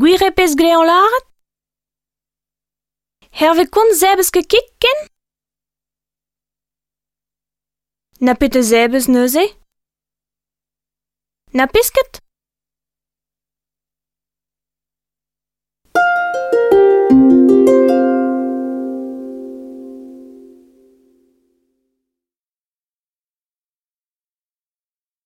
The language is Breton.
Gwir e pez gre an laret? Herve kont zebes ket kik ken? Na pet zebes neuze? Na pesket